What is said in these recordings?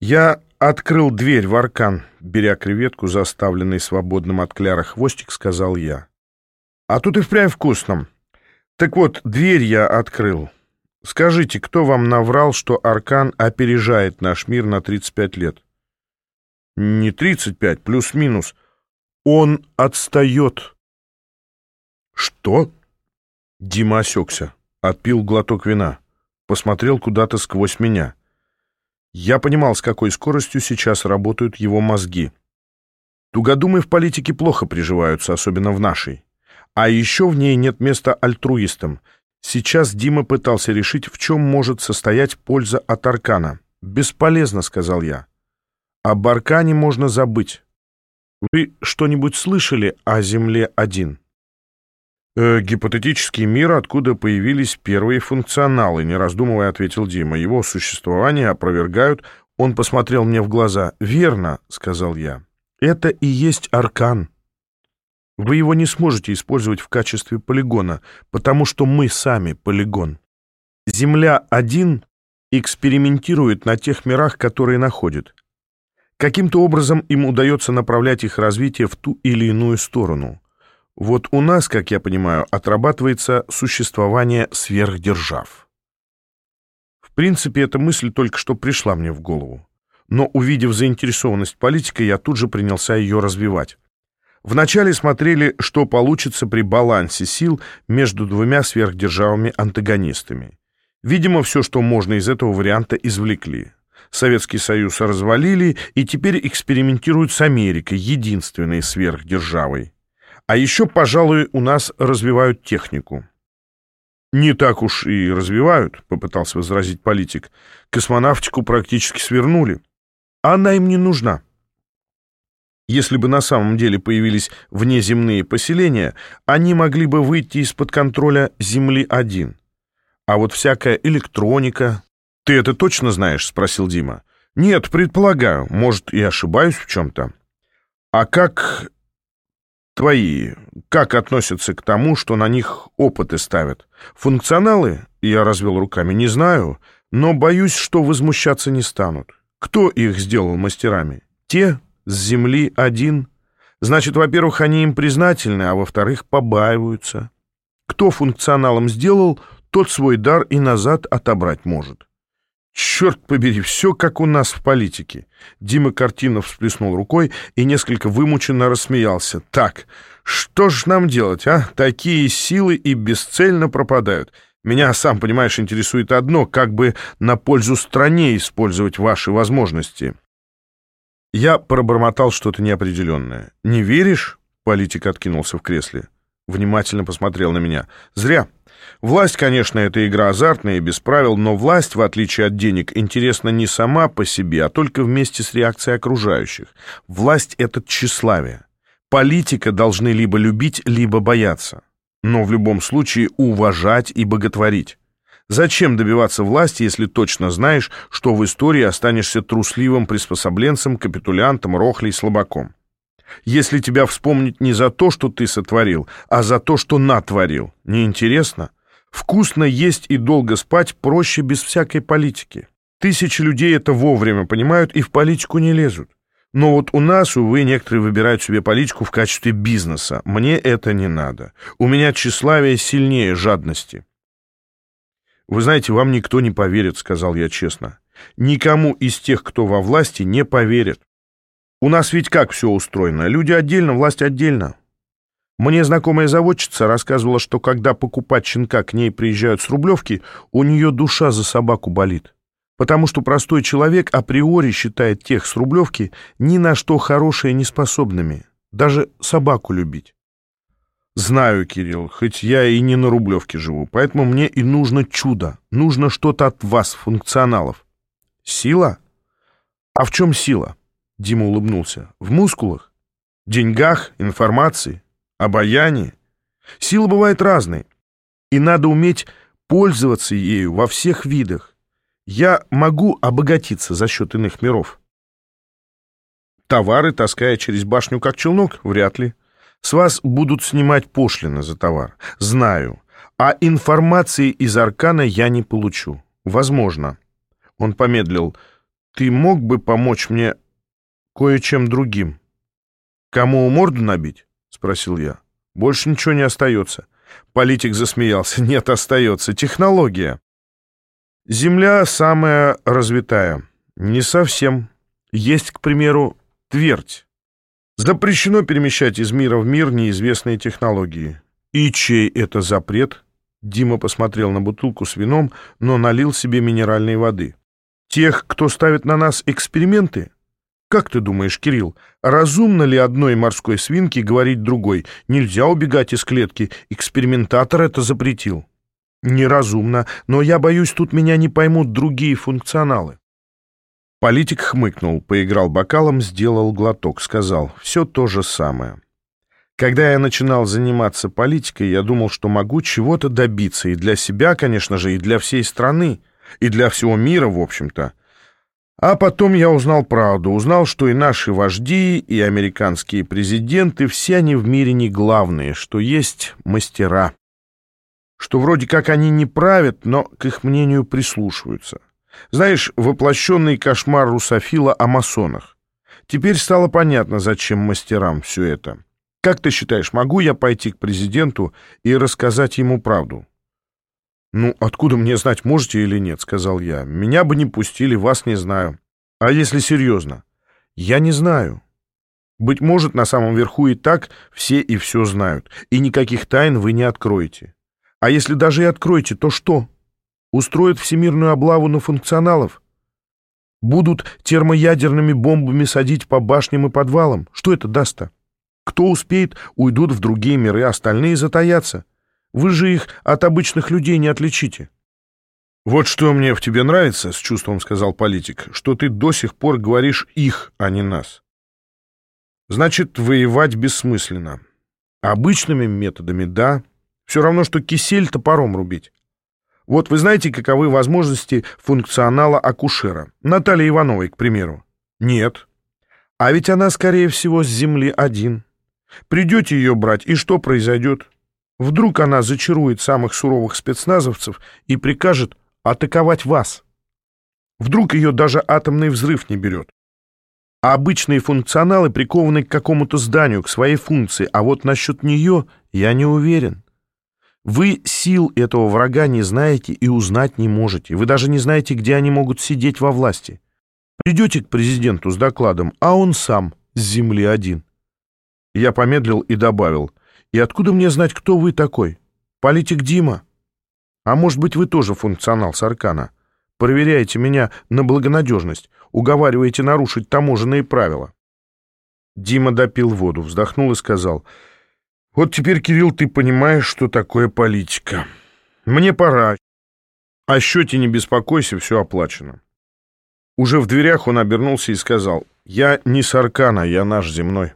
Я открыл дверь в аркан, беря креветку, заставленный свободным от кляра хвостик, сказал я. А тут и впрямь вкусно. Так вот, дверь я открыл. Скажите, кто вам наврал, что аркан опережает наш мир на 35 лет? Не 35, плюс-минус. Он отстает. Что? Дима осекся, отпил глоток вина, посмотрел куда-то сквозь меня. Я понимал, с какой скоростью сейчас работают его мозги. Тугодумы в политике плохо приживаются, особенно в нашей. А еще в ней нет места альтруистам. Сейчас Дима пытался решить, в чем может состоять польза от Аркана. «Бесполезно», — сказал я. «Об Аркане можно забыть. Вы что-нибудь слышали о Земле-1?» Э, «Гипотетический мир, откуда появились первые функционалы», — не раздумывая ответил Дима. «Его существование опровергают». Он посмотрел мне в глаза. «Верно», — сказал я. «Это и есть аркан. Вы его не сможете использовать в качестве полигона, потому что мы сами полигон. Земля-1 экспериментирует на тех мирах, которые находит. Каким-то образом им удается направлять их развитие в ту или иную сторону». Вот у нас, как я понимаю, отрабатывается существование сверхдержав. В принципе, эта мысль только что пришла мне в голову. Но, увидев заинтересованность политика, я тут же принялся ее развивать. Вначале смотрели, что получится при балансе сил между двумя сверхдержавами-антагонистами. Видимо, все, что можно из этого варианта, извлекли. Советский Союз развалили и теперь экспериментируют с Америкой, единственной сверхдержавой. А еще, пожалуй, у нас развивают технику. «Не так уж и развивают», — попытался возразить политик. «Космонавтику практически свернули. Она им не нужна. Если бы на самом деле появились внеземные поселения, они могли бы выйти из-под контроля Земли-1. А вот всякая электроника... «Ты это точно знаешь?» — спросил Дима. «Нет, предполагаю. Может, и ошибаюсь в чем-то». «А как Твои как относятся к тому, что на них опыты ставят? Функционалы, я развел руками, не знаю, но боюсь, что возмущаться не станут. Кто их сделал мастерами? Те с земли один? Значит, во-первых, они им признательны, а во-вторых, побаиваются. Кто функционалом сделал, тот свой дар и назад отобрать может. Черт побери, все как у нас в политике. Дима Картинов всплеснул рукой и несколько вымученно рассмеялся. Так, что ж нам делать, а? Такие силы и бесцельно пропадают. Меня, сам понимаешь, интересует одно, как бы на пользу стране использовать ваши возможности. Я пробормотал что-то неопределенное. «Не веришь?» — политик откинулся в кресле. Внимательно посмотрел на меня. «Зря. Власть, конечно, это игра азартная и без правил, но власть, в отличие от денег, интересна не сама по себе, а только вместе с реакцией окружающих. Власть — это тщеславие. Политика должны либо любить, либо бояться. Но в любом случае уважать и боготворить. Зачем добиваться власти, если точно знаешь, что в истории останешься трусливым приспособленцем, капитулянтом, рохлей, слабаком? Если тебя вспомнить не за то, что ты сотворил, а за то, что натворил, неинтересно? Вкусно есть и долго спать проще без всякой политики. Тысячи людей это вовремя понимают и в политику не лезут. Но вот у нас, увы, некоторые выбирают себе политику в качестве бизнеса. Мне это не надо. У меня тщеславие сильнее жадности. «Вы знаете, вам никто не поверит», — сказал я честно. «Никому из тех, кто во власти, не поверит. У нас ведь как все устроено? Люди отдельно, власть отдельно. Мне знакомая заводчица рассказывала, что когда покупать щенка к ней приезжают с Рублевки, у нее душа за собаку болит. Потому что простой человек априори считает тех с Рублевки ни на что хорошее не способными. Даже собаку любить. Знаю, Кирилл, хоть я и не на Рублевке живу, поэтому мне и нужно чудо. Нужно что-то от вас, функционалов. Сила? А в чем сила? Дима улыбнулся. В мускулах? Деньгах? Информации? обаяние. Сила бывает разной, и надо уметь пользоваться ею во всех видах. Я могу обогатиться за счет иных миров. Товары, таская через башню как челнок, вряд ли. С вас будут снимать пошлины за товар. Знаю. А информации из Аркана я не получу. Возможно. Он помедлил. ты мог бы помочь мне кое-чем другим? Кому морду набить? Спросил я. Больше ничего не остается. Политик засмеялся. Нет, остается. Технология. Земля самая развитая. Не совсем. Есть, к примеру, твердь. Запрещено перемещать из мира в мир неизвестные технологии. И чей это запрет? Дима посмотрел на бутылку с вином, но налил себе минеральной воды. Тех, кто ставит на нас эксперименты? Как ты думаешь, Кирилл, разумно ли одной морской свинке говорить другой? Нельзя убегать из клетки, экспериментатор это запретил. Неразумно, но я боюсь, тут меня не поймут другие функционалы. Политик хмыкнул, поиграл бокалом, сделал глоток, сказал, все то же самое. Когда я начинал заниматься политикой, я думал, что могу чего-то добиться, и для себя, конечно же, и для всей страны, и для всего мира, в общем-то. А потом я узнал правду, узнал, что и наши вожди, и американские президенты, все они в мире не главные, что есть мастера. Что вроде как они не правят, но к их мнению прислушиваются. Знаешь, воплощенный кошмар русофила о масонах. Теперь стало понятно, зачем мастерам все это. Как ты считаешь, могу я пойти к президенту и рассказать ему правду? Ну, откуда мне знать, можете или нет, сказал я. Меня бы не пустили, вас не знаю. А если серьезно? Я не знаю. Быть может, на самом верху и так все и все знают, и никаких тайн вы не откроете. А если даже и откроете, то что? Устроят всемирную облаву на функционалов? Будут термоядерными бомбами садить по башням и подвалам? Что это даст-то? Кто успеет, уйдут в другие миры, остальные затаятся. Вы же их от обычных людей не отличите. «Вот что мне в тебе нравится, — с чувством сказал политик, — что ты до сих пор говоришь «их», а не «нас». Значит, воевать бессмысленно. Обычными методами — да. Все равно, что кисель топором рубить. Вот вы знаете, каковы возможности функционала акушера? Натальи Ивановой, к примеру. Нет. А ведь она, скорее всего, с Земли один. Придете ее брать, и что произойдет? Вдруг она зачарует самых суровых спецназовцев и прикажет атаковать вас. Вдруг ее даже атомный взрыв не берет. А обычные функционалы прикованы к какому-то зданию, к своей функции, а вот насчет нее я не уверен. Вы сил этого врага не знаете и узнать не можете. Вы даже не знаете, где они могут сидеть во власти. Придете к президенту с докладом, а он сам с земли один. Я помедлил и добавил. «И откуда мне знать, кто вы такой? Политик Дима? А может быть, вы тоже функционал Саркана? Проверяете меня на благонадежность, уговариваете нарушить таможенные правила?» Дима допил воду, вздохнул и сказал. «Вот теперь, Кирилл, ты понимаешь, что такое политика. Мне пора. О счете не беспокойся, все оплачено». Уже в дверях он обернулся и сказал. «Я не Саркана, я наш земной».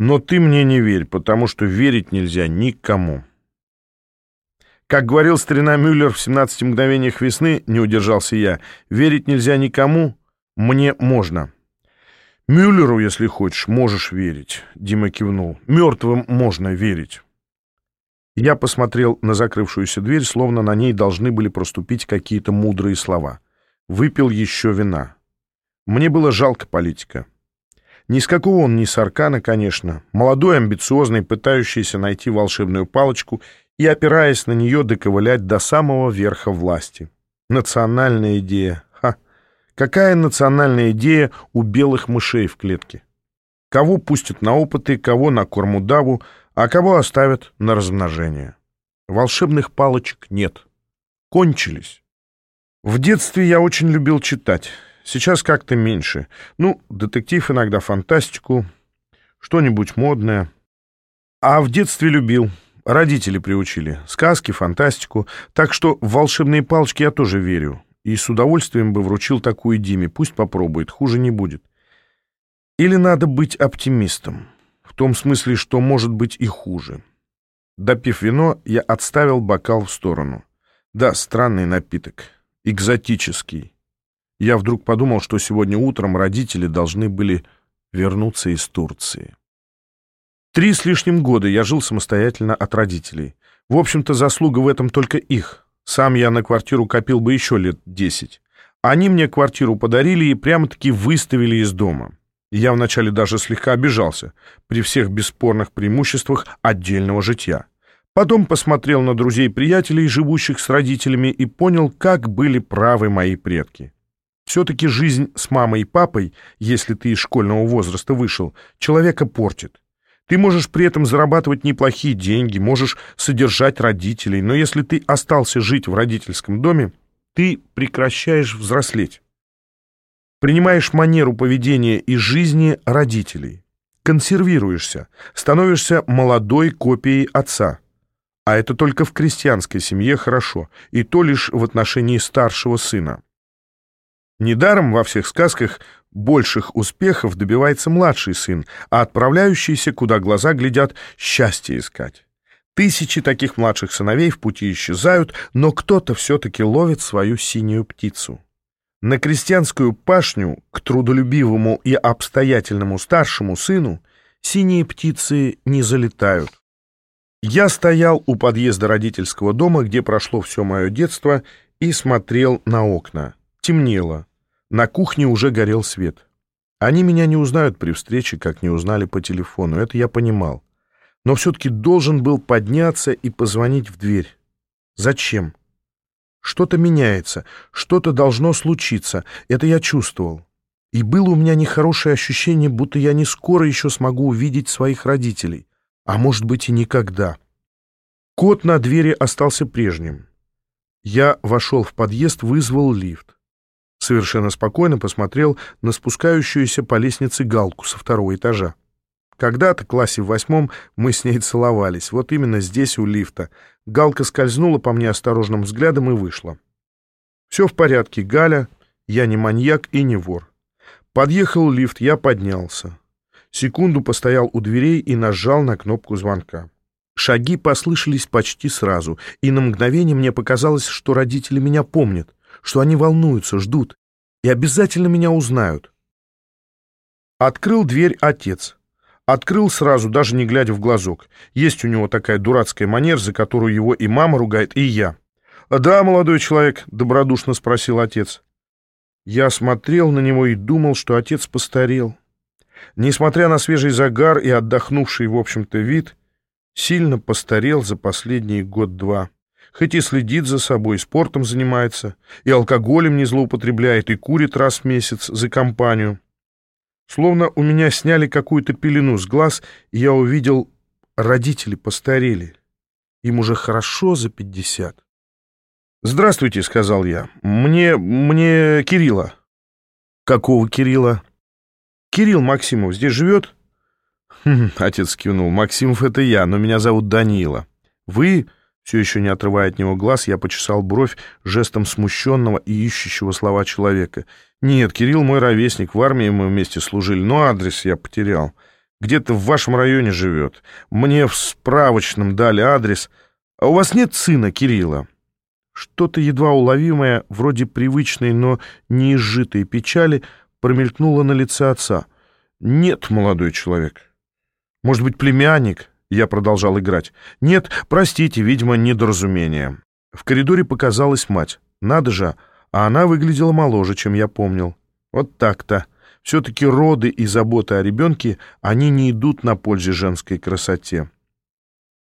Но ты мне не верь, потому что верить нельзя никому. Как говорил старина Мюллер в «17 мгновениях весны», не удержался я, верить нельзя никому, мне можно. Мюллеру, если хочешь, можешь верить, Дима кивнул. Мертвым можно верить. Я посмотрел на закрывшуюся дверь, словно на ней должны были проступить какие-то мудрые слова. Выпил еще вина. Мне было жалко политика. Ни с какого он ни с Аркана, конечно. Молодой, амбициозный, пытающийся найти волшебную палочку и, опираясь на нее, доковылять до самого верха власти. Национальная идея. Ха! Какая национальная идея у белых мышей в клетке? Кого пустят на опыты, кого на корм удаву, а кого оставят на размножение? Волшебных палочек нет. Кончились. В детстве я очень любил читать. Сейчас как-то меньше. Ну, детектив иногда, фантастику, что-нибудь модное. А в детстве любил. Родители приучили. Сказки, фантастику. Так что в волшебные палочки я тоже верю. И с удовольствием бы вручил такую Диме. Пусть попробует, хуже не будет. Или надо быть оптимистом. В том смысле, что может быть и хуже. Допив вино, я отставил бокал в сторону. Да, странный напиток. Экзотический. Я вдруг подумал, что сегодня утром родители должны были вернуться из Турции. Три с лишним года я жил самостоятельно от родителей. В общем-то, заслуга в этом только их. Сам я на квартиру копил бы еще лет десять. Они мне квартиру подарили и прямо-таки выставили из дома. Я вначале даже слегка обижался при всех бесспорных преимуществах отдельного житья. Потом посмотрел на друзей-приятелей, живущих с родителями, и понял, как были правы мои предки. Все-таки жизнь с мамой и папой, если ты из школьного возраста вышел, человека портит. Ты можешь при этом зарабатывать неплохие деньги, можешь содержать родителей, но если ты остался жить в родительском доме, ты прекращаешь взрослеть. Принимаешь манеру поведения и жизни родителей. Консервируешься, становишься молодой копией отца. А это только в крестьянской семье хорошо, и то лишь в отношении старшего сына. Недаром во всех сказках больших успехов добивается младший сын, а отправляющийся, куда глаза глядят, счастье искать. Тысячи таких младших сыновей в пути исчезают, но кто-то все-таки ловит свою синюю птицу. На крестьянскую пашню к трудолюбивому и обстоятельному старшему сыну синие птицы не залетают. Я стоял у подъезда родительского дома, где прошло все мое детство, и смотрел на окна. Темнело. На кухне уже горел свет. Они меня не узнают при встрече, как не узнали по телефону, это я понимал. Но все-таки должен был подняться и позвонить в дверь. Зачем? Что-то меняется, что-то должно случиться, это я чувствовал. И было у меня нехорошее ощущение, будто я не скоро еще смогу увидеть своих родителей, а может быть и никогда. Код на двери остался прежним. Я вошел в подъезд, вызвал лифт. Совершенно спокойно посмотрел на спускающуюся по лестнице галку со второго этажа. Когда-то, классе в восьмом, мы с ней целовались. Вот именно здесь, у лифта. Галка скользнула по мне осторожным взглядом и вышла. Все в порядке, Галя. Я не маньяк и не вор. Подъехал лифт, я поднялся. Секунду постоял у дверей и нажал на кнопку звонка. Шаги послышались почти сразу, и на мгновение мне показалось, что родители меня помнят что они волнуются, ждут и обязательно меня узнают. Открыл дверь отец. Открыл сразу, даже не глядя в глазок. Есть у него такая дурацкая манера, за которую его и мама ругает, и я. «Да, молодой человек», — добродушно спросил отец. Я смотрел на него и думал, что отец постарел. Несмотря на свежий загар и отдохнувший, в общем-то, вид, сильно постарел за последний год-два хоть и следит за собой, спортом занимается, и алкоголем не злоупотребляет, и курит раз в месяц за компанию. Словно у меня сняли какую-то пелену с глаз, и я увидел, родители постарели. Им уже хорошо за пятьдесят. «Здравствуйте», — сказал я. «Мне... мне Кирилла». «Какого Кирилла?» «Кирилл Максимов здесь живет?» хм, Отец кивнул. «Максимов — это я, но меня зовут Данила. Вы все еще не отрывая от него глаз, я почесал бровь жестом смущенного и ищущего слова человека. «Нет, Кирилл мой ровесник, в армии мы вместе служили, но адрес я потерял. Где-то в вашем районе живет. Мне в справочном дали адрес. А у вас нет сына Кирилла?» Что-то едва уловимое, вроде привычной, но не изжитой печали, промелькнуло на лице отца. «Нет, молодой человек. Может быть, племянник?» Я продолжал играть. «Нет, простите, видимо, недоразумение». В коридоре показалась мать. Надо же, а она выглядела моложе, чем я помнил. Вот так-то. Все-таки роды и забота о ребенке, они не идут на пользу женской красоте.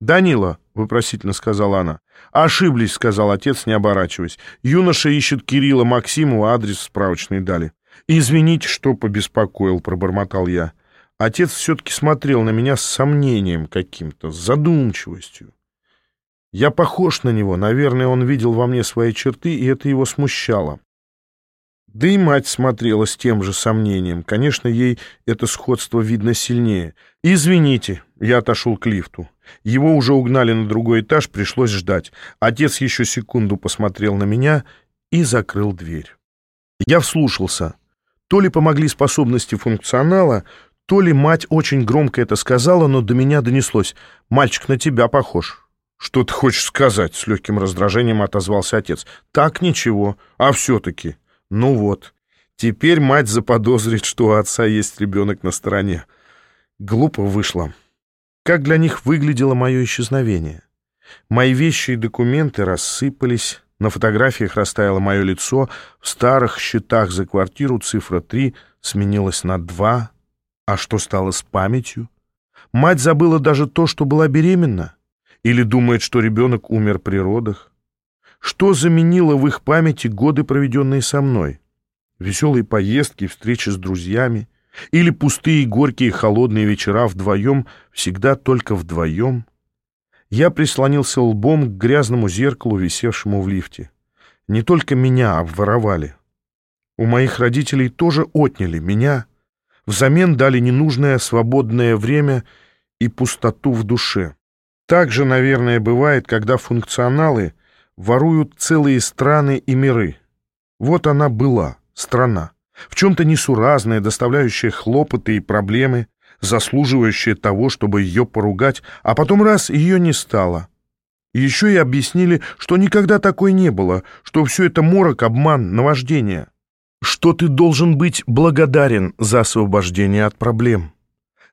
«Данила», — вопросительно сказала она. «Ошиблись», — сказал отец, не оборачиваясь. «Юноша ищет Кирилла Максимова, адрес справочный дали». «Извините, что побеспокоил», — пробормотал я. Отец все-таки смотрел на меня с сомнением каким-то, с задумчивостью. Я похож на него, наверное, он видел во мне свои черты, и это его смущало. Да и мать смотрела с тем же сомнением. Конечно, ей это сходство видно сильнее. «Извините», — я отошел к лифту. Его уже угнали на другой этаж, пришлось ждать. Отец еще секунду посмотрел на меня и закрыл дверь. Я вслушался. То ли помогли способности функционала, то ли мать очень громко это сказала, но до меня донеслось. «Мальчик на тебя похож». «Что ты хочешь сказать?» — с легким раздражением отозвался отец. «Так ничего. А все-таки. Ну вот. Теперь мать заподозрит, что у отца есть ребенок на стороне. Глупо вышло. Как для них выглядело мое исчезновение? Мои вещи и документы рассыпались, На фотографиях растаяло мое лицо, в старых счетах за квартиру цифра 3 сменилась на 2. А что стало с памятью? Мать забыла даже то, что была беременна? Или думает, что ребенок умер при родах? Что заменило в их памяти годы, проведенные со мной? Веселые поездки, встречи с друзьями? Или пустые, горькие, холодные вечера вдвоем, всегда только вдвоем? Я прислонился лбом к грязному зеркалу, висевшему в лифте. Не только меня обворовали. У моих родителей тоже отняли меня. Взамен дали ненужное свободное время и пустоту в душе. Так же, наверное, бывает, когда функционалы воруют целые страны и миры. Вот она была, страна, в чем-то несуразная, доставляющая хлопоты и проблемы, заслуживающая того, чтобы ее поругать, а потом раз ее не стало. еще и объяснили, что никогда такой не было, что все это морок, обман, наваждение. Что ты должен быть благодарен за освобождение от проблем.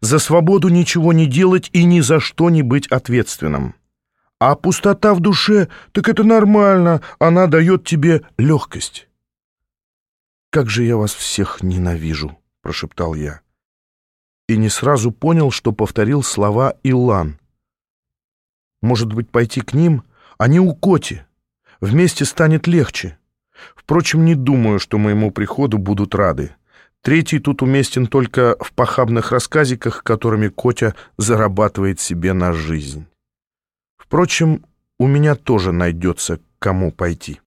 За свободу ничего не делать и ни за что не быть ответственным. А пустота в душе, так это нормально, она дает тебе легкость. «Как же я вас всех ненавижу!» — прошептал я и не сразу понял, что повторил слова Илан. «Может быть, пойти к ним? Они у Коти. Вместе станет легче. Впрочем, не думаю, что моему приходу будут рады. Третий тут уместен только в похабных рассказиках, которыми Котя зарабатывает себе на жизнь. Впрочем, у меня тоже найдется, кому пойти».